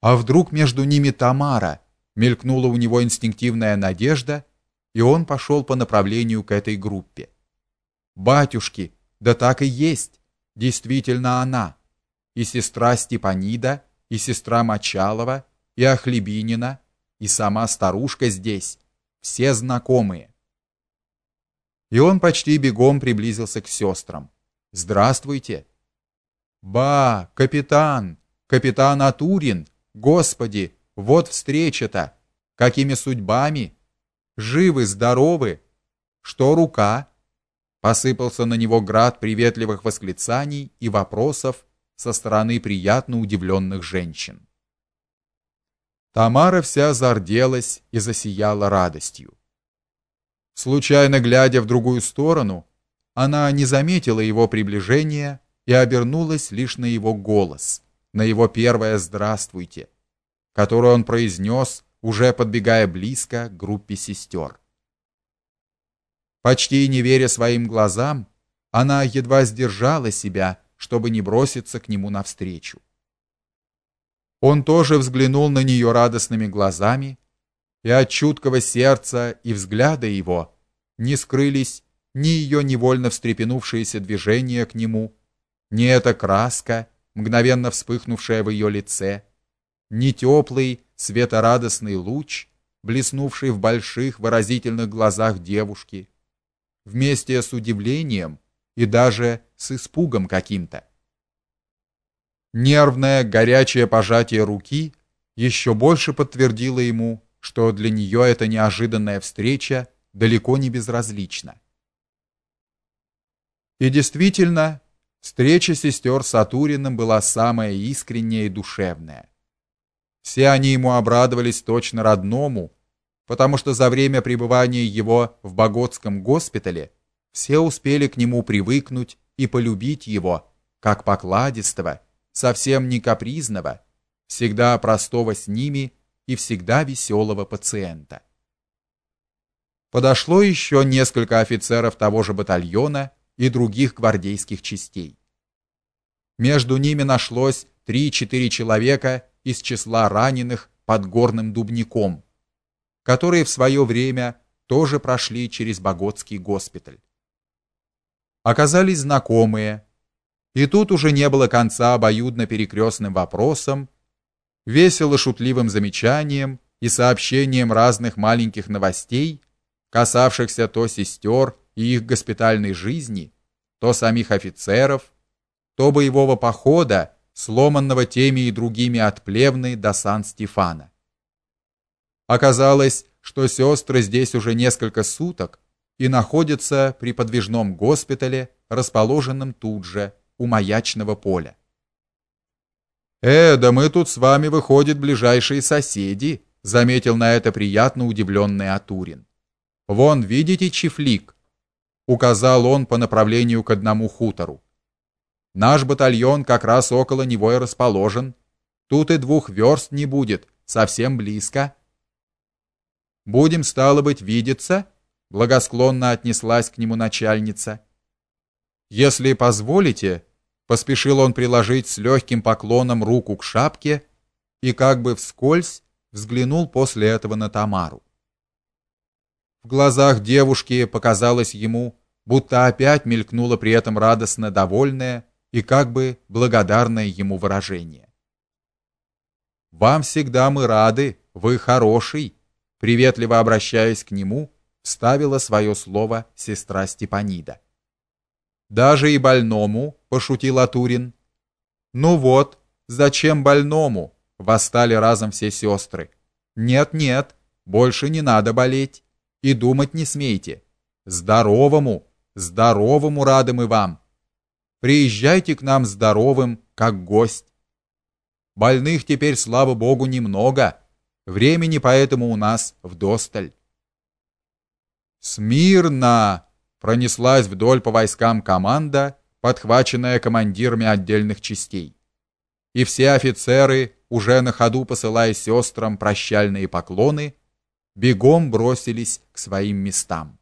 А вдруг между ними Тамара? Мелькнула у него инстинктивная надежда, и он пошел по направлению к этой группе. Батюшки, да так и есть, действительно она. И сестра Степанида, и сестра Мочалова, и Ахлебинина, и сама старушка здесь, все знакомые. И он почти бегом приблизился к сестрам. Здравствуйте. Ба, капитан, капитан Атурин, Господи, вот встреча-то. Какими судьбами? Живы, здоровы? Что рука? Посыпался на него град приветливых восклицаний и вопросов со стороны приятно удивленных женщин. Тамара вся зарделась и засияла радостью. Случайно глядя в другую сторону, она не заметила его приближения и обернулась лишь на его голос, на его первое здравствуйте, которое он произнес, уже подбегая близко к группе сестер. Почти не веря своим глазам, она едва сдержала себя, чтобы не броситься к нему навстречу. Он тоже взглянул на нее радостными глазами, и от чуткого сердца и взгляда его не скрылись ни ее невольно встрепенувшиеся движения к нему, ни эта краска, мгновенно вспыхнувшая в ее лице, ни теплый, светорадостный луч, блеснувший в больших выразительных глазах девушки, вместе с удивлением и даже с испугом каким-то. Нервное, горячее пожатие руки еще больше подтвердило ему, что для нее эта неожиданная встреча далеко не безразлична. И действительно, встреча сестер с Атуриным была самая искренняя и душевная. Все они ему обрадовались точно родному, потому что за время пребывания его в Боготском госпитале все успели к нему привыкнуть и полюбить его, как покладистого, совсем не капризного, всегда простого с ними и всегда веселого пациента. Подошло еще несколько офицеров того же батальона и других гвардейских частей. Между ними нашлось 3-4 человека из числа раненых под горным дубником, которые в свое время тоже прошли через Боготский госпиталь. Оказались знакомые, и тут уже не было конца обоюдно перекрестным вопросам, весело шутливым замечанием и сообщением разных маленьких новостей, касавшихся то сестер и их госпитальной жизни, то самих офицеров, то боевого похода, сломанного теми и другими от Плевны до Сан-Стефана. Оказалось, что сестры здесь уже несколько суток и находятся при подвижном госпитале, расположенном тут же, у маячного поля. «Э, да мы тут с вами, выходят ближайшие соседи», заметил на это приятно удивленный Атурин. «Вон, видите чифлик?» указал он по направлению к одному хутору. «Наш батальон как раз около него и расположен. Тут и двух верст не будет, совсем близко». «Будем, стало быть, видеться?» благосклонно отнеслась к нему начальница. «Если позволите, Поспешил он приложить с легким поклоном руку к шапке и как бы вскользь взглянул после этого на Тамару. В глазах девушки показалось ему, будто опять мелькнуло при этом радостно довольное и как бы благодарное ему выражение. Вам всегда мы рады, вы хороший, приветливо обращаясь к нему, вставила свое слово сестра Степанида. Даже и больному, пошутил Атурин. Ну вот, зачем больному? Восстали разом все сестры. Нет, нет, больше не надо болеть и думать не смейте. Здоровому, здоровому рады мы вам. Приезжайте к нам здоровым, как гость. Больных теперь, слава богу, немного. Времени поэтому у нас вдосталь. Смирно! пронеслась вдоль по войскам команда, подхваченная командирами отдельных частей. И все офицеры, уже на ходу посылая сестрам прощальные поклоны, бегом бросились к своим местам.